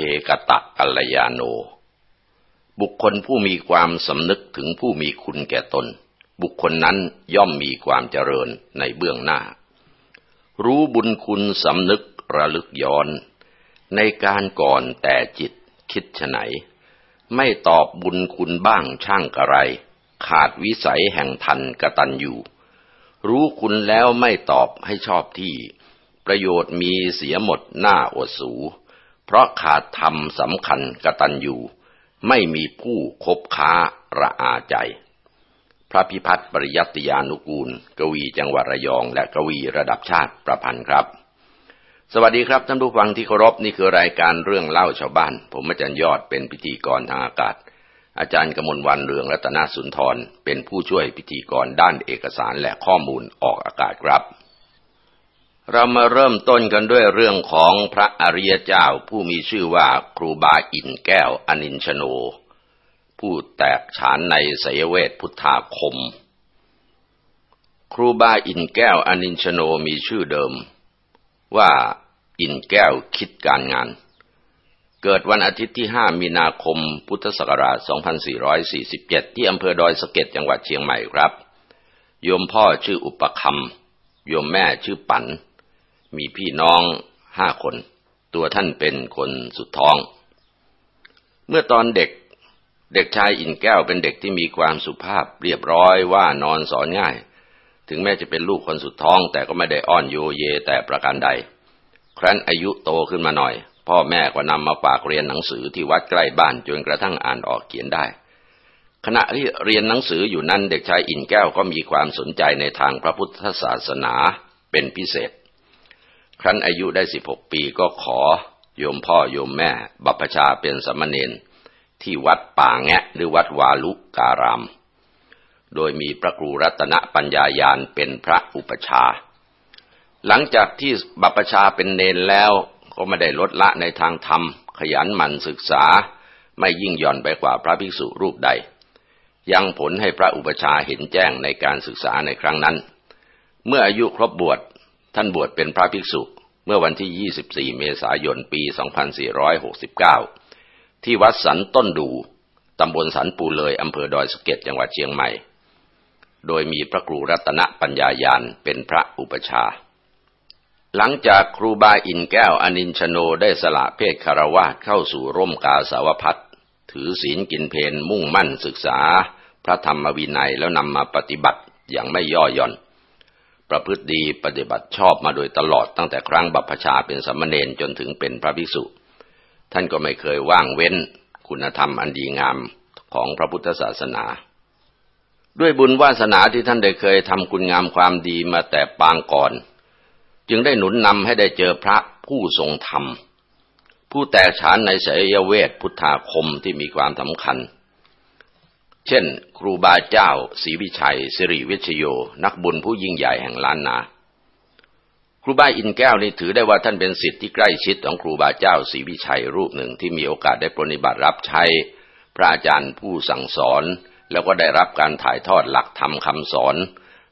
เพกตะกัลยาโน บุคคลผู้มีความสำนึกถึงผู้มีคุณแก่ตน บุคคลนั้นย่อมมีความเจริญในเบื้องหน้า รู้บุญคุณสำนึกระลึกย้อน ในการก่อนแต่จิตคิดฉไหน ไม่ตอบบุญคุณบ้างช่างกระไร ขาดวิสัยแห่งทันกระตันอยู่ รู้คุณแล้วไม่ตอบให้ชอบที่ประโยชน์มีเสียหมดหน้าอดสู เพราะขาดธรรมสำคัญกตันอยู่ไม่มีผู้คบค้าระอาใจ พระพิพัฒน์ปริยัติยานุกูล กวีจังหวัดระยอง และกวีระดับชาติประพันธ์ครับ สวัสดีครับท่านผู้ฟังที่เคารพนี่คือรายการเรื่องเล่าชาวบ้าน ผมอาจารย์ยอดเป็นพิธีกรทางอากาศ อาจารย์กมลวันเรืองรัตนสุนทร เป็นผู้ช่วยพิธีกรด้านเอกสารและข้อมูลออกอากาศครับ เรามาเริ่มต้นกันด้วยเรื่องของพระอริยเจ้าผู้มีชื่อว่าครูบาอินแก้วอนินชโน ผู้แตกฉานในสยเวทพุทธาคม ครูบาอินแก้วอนินชโนมีชื่อเดิม ว่าอินแก้วคิดการงาน เกิดวันอาทิตย์ที่ 5 มีนาคม พุทธศักราช 2447 ที่อำเภอดอยสะเก็ดจังหวัดเชียงใหม่ครับ โยมพ่อชื่ออุปคำโยมแม่ชื่อปัน มีพี่น้องห้าคน ตัวท่านเป็นคนสุดท้อง เมื่อตอนเด็กเด็กชายอินแก้วเป็นเด็กที่มีความสุภาพเรียบร้อยว่านอนสอนง่าย ถึงแม้จะเป็นลูกคนสุดท้อง แต่ก็ไม่ได้อ้อนโยเยแต่ประการใด ครั้นอายุโตขึ้นมาหน่อย พ่อแม่ก็นำมาฝากเรียนหนังสือที่วัดใกล้บ้านจนกระทั่งอ่านออกเขียนได้ ขณะที่เรียนหนังสืออยู่นั้นเด็กชายอินแก้วก็มีความสนใจในทางพระพุทธศาสนาเป็นพิเศษ ครั้นอายุได้สิบหกปีก็ขอโยมพ่อโยมแม่บัพชาเป็นสมณเณรที่วัดป่าแงะหรือวัดวาลุการาม โดยมีพระครูรัตนปัญญายานเป็นพระอุปชา หลังจากที่บัพชาเป็นเนนแล้วก็ไม่ได้ลดละในทางธรรม ขยันหมั่นศึกษา ไม่ยิ่งย่อนไปกว่าพระภิกษุรูปใด ยังผลให้พระอุปชาเห็นแจ้งในการศึกษาในครั้งนั้น เมื่ออายุครบบวช ท่านบวชเป็นพระภิกษุเมื่อวันที่ 24 เมษายน ปี 2469 ที่วัดสันต้นดู ตำบลสันปูเลยอำเภอดอยสะเก็ดจังหวัดเชียงใหม่ โดยมีพระครูรัตนปัญญายานเป็นพระอุปชา หลังจากครูบาอินแก้วอนินชโนได้สละเพศคารวะเข้าสู่ร่มกาสาวพัดถือศีลกินเพนมุ่งมั่นศึกษา พระธรรมวินัยแล้วนำมาปฏิบัติอย่างไม่ย่อหย่อน ประพฤติดีปฏิบัติชอบมาโดยตลอดตั้งแต่ครั้งบัพพชาเป็นสมณเณรจนถึงเป็นพระภิกษุ ท่านก็ไม่เคยว่างเว้นคุณธรรมอันดีงามของพระพุทธศาสนา ด้วยบุญวาสนาที่ท่านได้เคยทำคุณงามความดีมาแต่ปางก่อน จึงได้หนุนนำให้ได้เจอพระผู้ทรงธรรม ผู้แตกฉานในสยเวทพุทธาคมที่มีความสำคัญ เช่น ครูบาเจ้าศรีวิชัย สิริวิชโย นักบุญผู้ยิ่งใหญ่แห่งล้านนา ครูบาอินแก้วนี่ถือได้ว่าท่านเป็นสิทธิ์ที่ใกล้ชิดของครูบาเจ้าศรีวิชัยรูปหนึ่งที่มีโอกาสได้ปฏิบัติรับใช้ พระอาจารย์ผู้สั่งสอน แล้วก็ได้รับการถ่ายทอดหลักธรรมคำสอน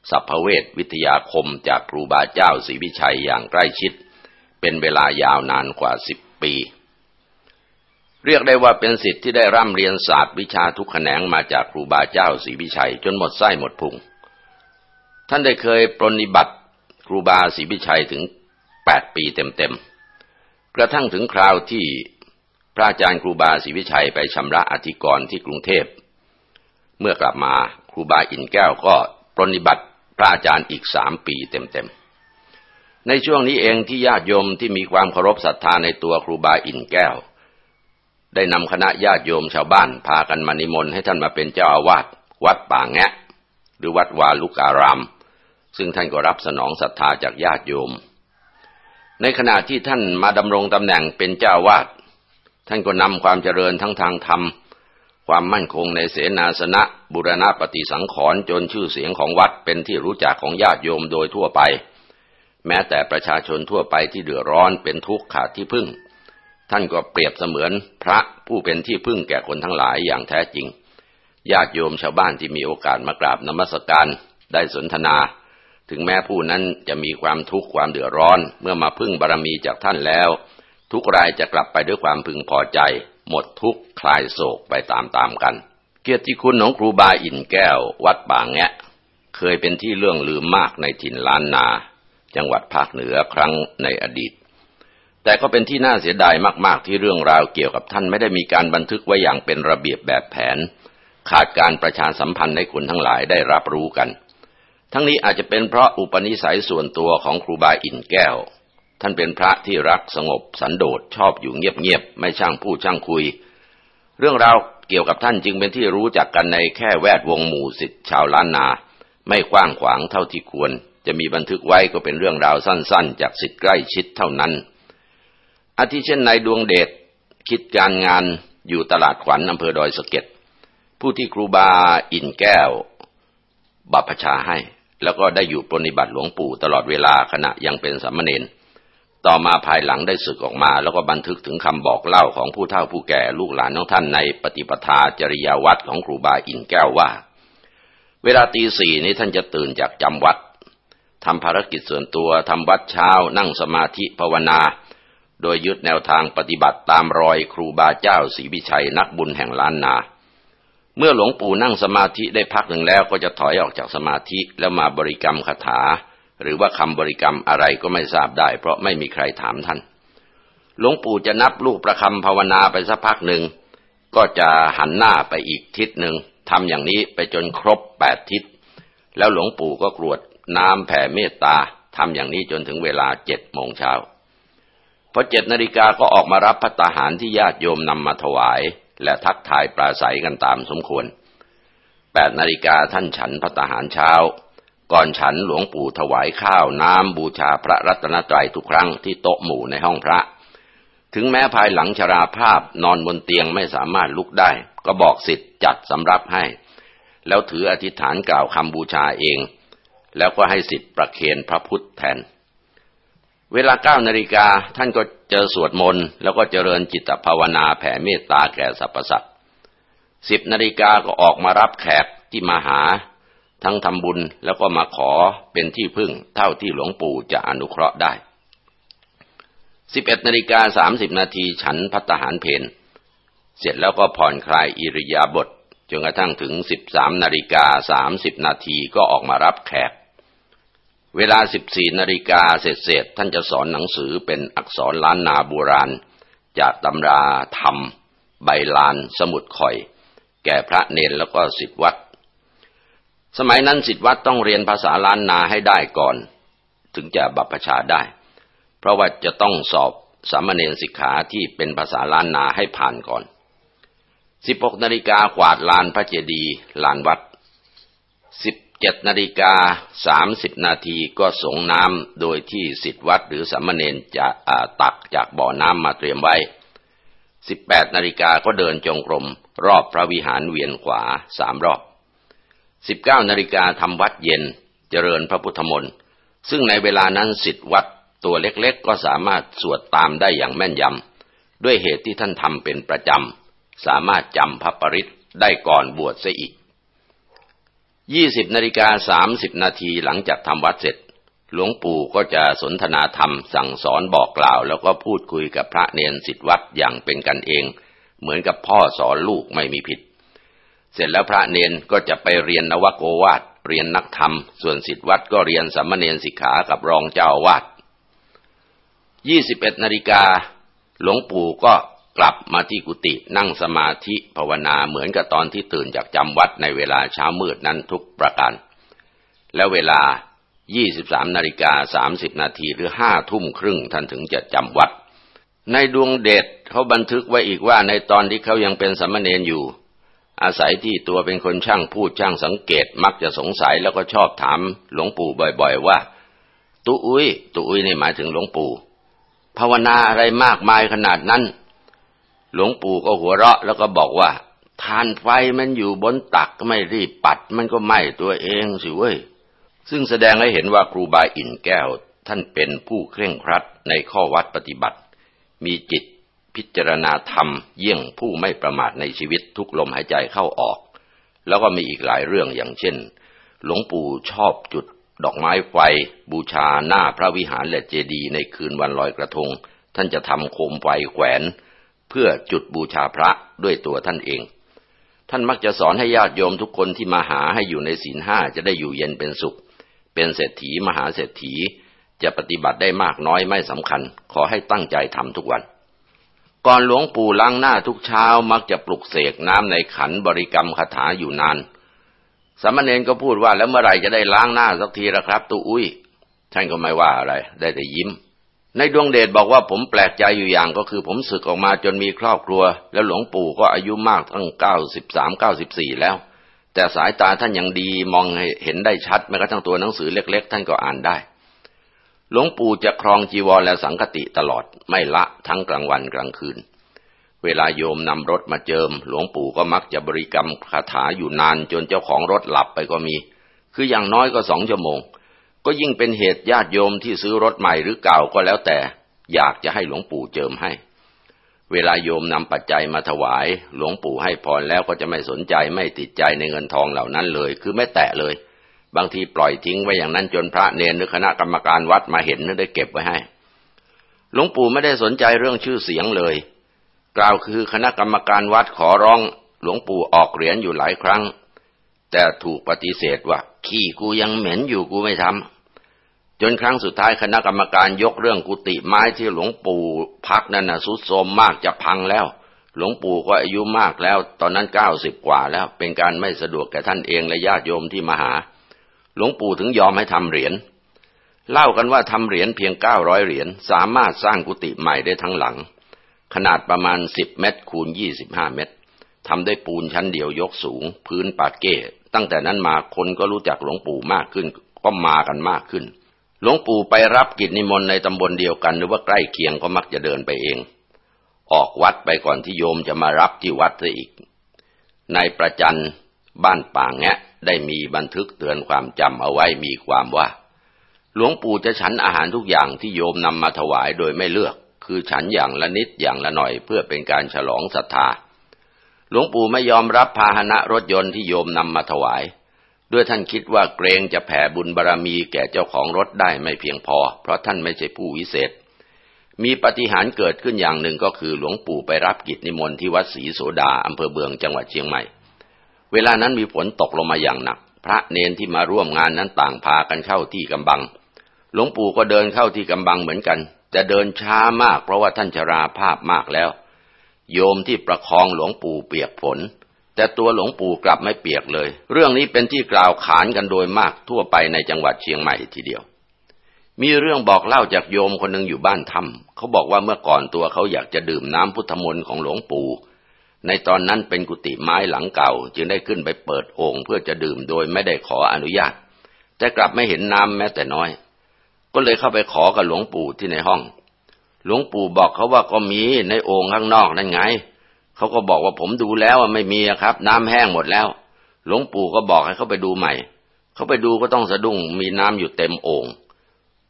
สัพเวทวิทยาคมจากครูบาเจ้าศรีวิชัยอย่างใกล้ชิด เป็นเวลายาวนานกว่าสิบปี เรียกได้ว่าเป็นสิทธิ์ที่ได้ร่ำเรียนศาสตร์วิชาทุกแขนงมาจากครูบาเจ้าศรีวิชัย จนหมดไส้หมดพุง ท่านได้เคยปรนิบัติครูบาศรีวิชัยถึงแปดปีเต็มๆ กระทั่งถึงคราวที่พระอาจารย์ครูบาศรีวิชัยไปชำระอธิกรณ์ที่กรุงเทพ เมื่อกลับมาครูบาอินแก้วก็ปรนิบัติพระอาจารย์อีกสามปีเต็มๆ ในช่วงนี้เองที่ญาติโยมที่มีความเคารพศรัทธาในตัวครูบาอินแก้ว ได้นำคณะญาติโยมชาวบ้านพากันมานิมนต์ให้ท่านมาเป็นเจ้าอาวาสวัดป่าแงะ หรือวัดวาลุการาม ซึ่งท่านก็รับสนองศรัทธาจากญาติโยม ในขณะที่ท่านมาดำรงตำแหน่งเป็นเจ้าวาดท่านก็นำความเจริญทั้งทางธรรม ความมั่นคงในเสนาสนะบุรณะปฏิสังขรณ์จนชื่อเสียงของวัดเป็นที่รู้จักของญาติโยมโดยทั่วไป แม้แต่ประชาชนทั่วไปที่เดือดร้อนเป็นทุกข์ขาดที่พึ่ง ท่านก็เปรียบเสมือนพระผู้เป็นที่พึ่งแก่คนทั้งหลายอย่างแท้จริง ญาติโยมชาวบ้านที่มีโอกาสมากราบนมัสการได้สนทนา ถึงแม้ผู้นั้นจะมีความทุกข์ความเดือดร้อน เมื่อมาพึ่งบารมีจากท่านแล้ว ทุกรายจะกลับไปด้วยความพึงพอใจ หมดทุกข์คลายโศกไปตามๆกัน เกียรติคุณของครูบาอินแก้ว วัดบางแงะ เคยเป็นที่เรื่องลือมากในถิ่นล้านนา จังหวัดภาคเหนือครั้งในอดีต แต่ก็เป็นที่น่าเสียดายมาก ๆ ที่เรื่องราวเกี่ยวกับท่านไม่ได้มีการบันทึกไว้อย่างเป็นระเบียบแบบแผน ขาดการประชาสัมพันธ์ให้คนทั้งหลายได้รับรู้กัน ทั้งนี้อาจจะเป็นเพราะอุปนิสัยส่วนตัวของครูบาอินแก้ว ท่านเป็นพระที่รักสงบสันโดษชอบอยู่เงียบ ๆ ไม่ช่างพูดช่างคุย เรื่องราวเกี่ยวกับท่านจึงเป็นที่รู้จักกันในแค่แวดวงหมู่สิทธิ์ชาวล้านนา ไม่กว้างขวางเท่าที่ควร จะมีบันทึกไว้ก็เป็นเรื่องราวสั้น ๆ จากสิทธิ์ใกล้ชิดเท่านั้น อาทิเช่นนายดวงเดชคิดการงานอยู่ตลาดขวัญอำเภอดอยสะเก็ดผู้ที่ครูบาอินแก้ว บัพชาให้ แล้วก็ได้อยู่ปฏิบัติหลวงปู่ตลอดเวลาขณะยังเป็นสามเณรต่อมาภายหลังได้สึกออกมา แล้วก็บันทึกถึงคำบอกเล่าของผู้เฒ่าผู้แก่ลูกหลานของท่านในปฏิปทาจริยาวัดของครูบาอินแก้วว่า เวลาตีสี่นี้ท่านจะตื่นจากจำวัดทำภารกิจส่วนตัวทำวัดเช้านั่งสมาธิภาวนา โดยยึดแนวทางปฏิบัติตามรอยครูบาเจ้าศรีวิชัยนักบุญแห่งล้านนา เมื่อหลวงปู่นั่งสมาธิได้พักหนึ่งแล้วก็จะถอยออกจากสมาธิแล้วมาบริกรรมคาถา หรือว่าคำบริกรรมอะไรก็ไม่ทราบได้ เพราะไม่มีใครถามท่าน หลวงปู่จะนับลูกประคำภาวนาไปสักพักหนึ่ง ก็จะหันหน้าไปอีกทิศหนึ่งทำอย่างนี้ไปจนครบแปดทิศ แล้วหลวงปู่ก็กรวดน้ำแผ่เมตตาทำอย่างนี้จนถึงเวลาเจ็ดโมงเช้า พอเจ็ดนาฬิกาก็ออกมารับพัตาหารที่ญาติโยมนำมาถวาย และทักทายปราศัยกันตามสมควรแปดนาฬิกาท่านฉันพัตาหารเช้า ก่อนฉันหลวงปู่ถวายข้าวน้ำบูชาพระรัตนตรัยทุกครั้งที่โต๊ะหมู่ในห้องพระ ถึงแม้ภายหลังชราภาพนอนบนเตียงไม่สามารถลุกได้ ก็บอกสิทธิ์จัดสำรับให้ แล้วถืออธิษฐานกล่าวคำบูชาเอง แล้วก็ให้สิทธิ์ประเคนพระพุทธแทน เวลาเก้านาฬิกาท่านก็เจอสวดมนต์แล้วก็เจริญจิตภาวนาแผ่เมตตาแก่สรรพสัตว์สิบนาฬิกาก็ออกมารับแขกที่มาหา ทั้งทำบุญแล้วก็มาขอเป็นที่พึ่งเท่าที่หลวงปู่จะอนุเคราะห์ได้11นาฬิกา30นาทีฉันพัตหารเพนเสร็จแล้วก็ผ่อนคลายอิริยาบถจนกระทั่งถึง13นาฬิกา30นาทีก็ออกมารับแขก เวลา 14นาฬิกาเสร็จท่านจะสอนหนังสือเป็นอักษรล้านนาโบราณ จากตำราธรรม ใบลาน สมุดข่อย แก่พระเนนแล้วก็สิทธวัด สมัยนั้นสิทธวัดต้องเรียนภาษาล้านนาให้ได้ก่อน ถึงจะบัพชาได้ เพราะว่าจะต้องสอบสามเณรสิกขาที่เป็นภาษาล้านนาให้ผ่านก่อน 16นาฬิกากวาดลานพระเจดีย์ลานวัด 17นาฬิกา30นาทีก็สงน้ำโดยที่สิทธิวัดหรือสามเณรจะตักจากบ่อน้ำมาเตรียมไว้18นาฬิกาก็เดินจงกรม รอบพระวิหารเวียนขวาสามรอบสิบเก้านาฬิกาทำวัดเย็นเจริญพระพุทธมนต์ ซึ่งในเวลานั้นสิทธิวัดตัวเล็กๆ ก็สามารถสวดตามได้อย่างแม่นยำ ด้วยเหตุที่ท่านทำเป็นประจำ สามารถจำพระปริศได้ก่อนบวชเสียอีก ยี่สิบนาฬิกาสามสิบนาทีหลังจากทำวัดเสร็จ หลวงปู่ก็จะสนทนาธรรมสั่งสอนบอกกล่าว แล้วก็พูดคุยกับพระเนนสิทธิวัดอย่างเป็นกันเอง เหมือนกับพ่อสอนลูกไม่มีผิด เสร็จแล้วพระเนนก็จะไปเรียนนวโกวาดเรียนนักธรรม ส่วนสิทธิวัดก็เรียนสัมมเนนสิกขากับรองเจ้าวาดยี่สิบเอ็ดนาฬิกาหลวงปู่ก็ กลับมาที่กุฏินั่งสมาธิภาวนาเหมือนกับตอนที่ตื่นจากจำวัดในเวลาเช้ามืดนั้นทุกประการ แล้วเวลา 23นาฬิกา30นาทีหรือห้าทุ่มครึ่งท่านถึงจะจำวัด ในดวงเดชเขาบันทึกไว้อีกว่าในตอนที่เขายังเป็นสมณเณรอยู่ อาศัยที่ตัวเป็นคนช่างพูดช่างสังเกตมักจะสงสัยแล้วก็ชอบถามหลวงปู่บ่อย ๆ ว่า ตุอุ้ยตุอุ้ยนี่หมายถึงหลวงปู่ภาวนาอะไรมากมายขนาดนั้น หลวงปู่ก็หัวเราะแล้วก็บอกว่าทานไฟมันอยู่บนตักไม่รีบปัด มันก็ไหม้ตัวเองสิเว้ย ซึ่งแสดงให้เห็นว่าครูบาอินแก้วท่านเป็นผู้เคร่งครัดในข้อวัดปฏิบัติ มีจิตพิจารณาธรรมเยี่ยงผู้ไม่ประมาทในชีวิตทุกลมหายใจเข้าออก แล้วก็มีอีกหลายเรื่องอย่างเช่น หลวงปู่ชอบจุดดอกไม้ไฟ บูชาหน้าพระวิหารและเจดีย์ในคืนวันลอยกระทง ท่านจะทำโคมไฟแขวน เพื่อจุดบูชาพระด้วยตัวท่านเอง ท่านมักจะสอนให้ญาติโยมทุกคนที่มาหาให้อยู่ในศีลห้าจะได้อยู่เย็นเป็นสุข เป็นเศรษฐีมหาเศรษฐีจะปฏิบัติได้มากน้อยไม่สำคัญ ขอให้ตั้งใจทำทุกวัน ก่อนหลวงปู่ล้างหน้าทุกเช้ามักจะปลุกเสกน้ำในขันบริกรรมคาถาอยู่นาน สามเณรก็พูดว่าแล้วเมื่อไหร่จะได้ล้างหน้าสักทีละครับตุอุ้ยท่านก็ไม่ว่าอะไร ได้แต่ยิ้ม ในดวงเดชบอกว่าผมแปลกใจอยู่อย่างก็คือผมศึกออกมาจนมีครอบครัว แล้วหลวงปู่ก็อายุมากตั้งเก้าสิบสามเก้าสิบสี่แล้ว แต่สายตาท่านยังดีมองเห็นได้ชัดแม้กระทั่งตัวหนังสือเล็ก ๆ ท่านก็อ่านได้ หลวงปู่จะครองจีวรและสังกติตลอดไม่ละทั้งกลางวันกลางคืน เวลาโยมนำรถมาเจิม หลวงปู่ก็มักจะบริกรรมคาถาอยู่นานจนเจ้าของรถหลับไปก็มี คืออย่างน้อยก็สองชั่วโมง ก็ยิ่งเป็นเหตุญาติโยมที่ซื้อรถใหม่หรือเก่าก็แล้วแต่ อยากจะให้หลวงปู่เจิมให้ เวลาโยมนำปัจจัยมาถวาย หลวงปู่ให้พรแล้วก็จะไม่สนใจไม่ติดใจในเงินทองเหล่านั้นเลย คือไม่แตะเลย บางทีปล่อยทิ้งไว้อย่างนั้นจนพระเนรหรือคณะกรรมการวัดมาเห็นนึกได้เก็บไว้ให้ หลวงปู่ไม่ได้สนใจเรื่องชื่อเสียงเลย กล่าวคือคณะกรรมการวัดขอร้อง หลวงปู่ออกเหรียญอยู่หลายครั้ง แต่ถูกปฏิเสธว่า ขี้กูยังเหม็นอยู่กูไม่ทำจนครั้งสุดท้ายคณะกรรมการยกเรื่องกุฏิไม้ที่หลวงปู่พักนั่นนะสุดโทมมากจะพังแล้ว หลวงปู่ก็อายุมากแล้ว ตอนนั้นเก้าสิบกว่าแล้ว เป็นการไม่สะดวกแก่ท่านเองและญาติโยมที่มาหา หลวงปู่ถึงยอมให้ทำเหรียญเล่ากันว่าทำเหรียญเพียงเก้าร้อยเหรียญสามารถสร้างกุฏิใหม่ได้ทั้งหลัง ขนาดประมาณสิบเมตรคูณยี่สิบห้าเมตรทำด้วยปูนชั้นเดียวยกสูง พื้นปาเก้ ตั้งแต่นั้นมาคนก็รู้จักหลวงปู่มากขึ้น ก็มากันมากขึ้น หลวงปู่ไปรับกิจนิมนต์ในตำบลเดียวกัน หรือว่าใกล้เคียงก็มักจะเดินไปเอง ออกวัดไปก่อนที่โยมจะมารับที่วัดซะอีก ในประจันบ้านป่างแงะได้มีบันทึกเตือนความจำเอาไว้มีความว่า หลวงปู่จะฉันอาหารทุกอย่างที่โยมนำมาถวายโดยไม่เลือก คือฉันอย่างละนิดอย่างละหน่อยเพื่อเป็นการฉลองศรัทธา หลวงปู่ไม่ยอมรับพาหนะรถยนต์ที่โยมนำมาถวาย ด้วยท่านคิดว่าเกรงจะแผ่บุญบารรมีแก่เจ้าของรถได้ไม่เพียงพอ เพราะท่านไม่ใช่ผู้วิเศษ มีปฏิหารเกิดขึ้นอย่างหนึ่งก็คือหลวงปู่ไปรับกิจนิมนต์ที่วัดศรีโสดาอำเภอเบืองจังหวัดเชียงใหม่ เวลานั้นมีฝนตกลงมาอย่างหนัก พระเนนที่มาร่วมงานนั้นต่างพากันเข้าที่กำบัง หลวงปู่ก็เดินเข้าที่กำบังเหมือนกันแต่เดินช้ามากเพราะว่าท่านชราภาพมากแล้ว โยมที่ประคองหลวงปู่เปียกฝนแต่ตัวหลวงปู่กลับไม่เปียกเลย เรื่องนี้เป็นที่กล่าวขานกันโดยมากทั่วไปในจังหวัดเชียงใหม่ทีเดียว มีเรื่องบอกเล่าจากโยมคนหนึ่งอยู่บ้านถ้ำเขาบอกว่าเมื่อก่อนตัวเขาอยากจะดื่มน้ำพุทธมนต์ของหลวงปู่ ในตอนนั้นเป็นกุฏิไม้หลังเก่า จึงได้ขึ้นไปเปิดโอ่งเพื่อจะดื่มโดยไม่ได้ขออนุญาต แต่กลับไม่เห็นน้ำแม้แต่น้อย ก็เลยเข้าไปขอกับหลวงปู่ที่ในห้อง หลวงปู่บอกเขาว่าก็มีในโอ่งข้างนอกนั่นไง เขาก็บอกว่าผมดูแล้วไม่มีครับ น้ำแห้งหมดแล้ว หลวงปู่ก็บอกให้เขาไปดูใหม่ เขาไปดูก็ต้องสะดุ้งมีน้ำอยู่เต็มโอ่ง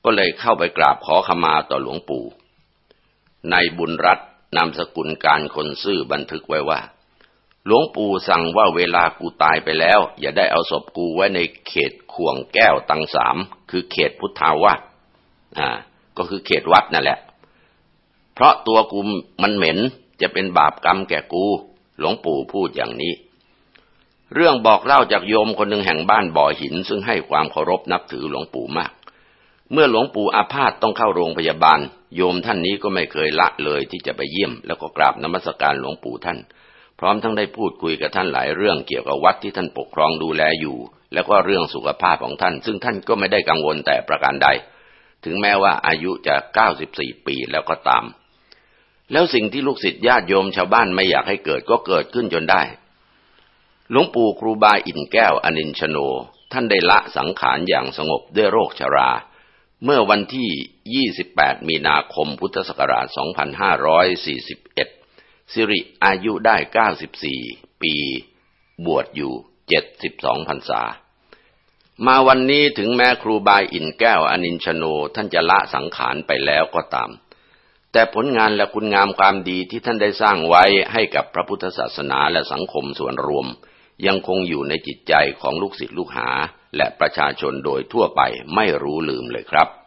ก็เลยเข้าไปกราบขอขมาต่อหลวงปู่ ในบุญรัตนามสกุลการคนซื่อบันทึกไว้ว่า หลวงปู่สั่งว่าเวลากูตายไปแล้ว อย่าได้เอาศพกูไว้ในเขตข่วงแก้วตังสามคือเขตพุทธาวาสอ่า ก็คือเขตวัดนั่นแหละ เพราะตัวกูมันเหม็นจะเป็นบาปกรรมแก่กู หลวงปู่พูดอย่างนี้ เรื่องบอกเล่าจากโยมคนหนึ่งแห่งบ้านบ่อหิน ซึ่งให้ความเคารพนับถือหลวงปู่มาก เมื่อหลวงปู่อาพาธต้องเข้าโรงพยาบาล โยมท่านนี้ก็ไม่เคยละเลยที่จะไปเยี่ยม แล้วก็กราบนมัสการหลวงปู่ท่าน พร้อมทั้งได้พูดคุยกับท่านหลายเรื่องเกี่ยวกับวัดที่ท่านปกครองดูแลอยู่ แล้วก็เรื่องสุขภาพของท่าน ซึ่งท่านก็ไม่ได้กังวลแต่ประการใด ถึงแม้ว่าอายุจะ 94 ปีแล้วก็ตาม แล้วสิ่งที่ลูกศิษย์ญาติโยมชาวบ้านไม่อยากให้เกิดก็เกิดขึ้นจนได้ หลวงปู่ครูบาอินแก้วอนินชโน ท่านได้ละสังขารอย่างสงบด้วยโรคชรา เมื่อวันที่ 28 มีนาคมพุทธศักราช 2541 สิริอายุได้ 94 ปี บวชอยู่ 72พรรษา มาวันนี้ถึงแม้ครูบาอินแก้วอนินชโน ท่านจะละสังขารไปแล้วก็ตาม แต่ผลงานและคุณงามความดีที่ท่านได้สร้างไว้ให้กับพระพุทธศาสนาและสังคมส่วนรวม ยังคงอยู่ในจิตใจของลูกศิษย์ลูกหา และประชาชนโดยทั่วไปไม่รู้ลืมเลยครับ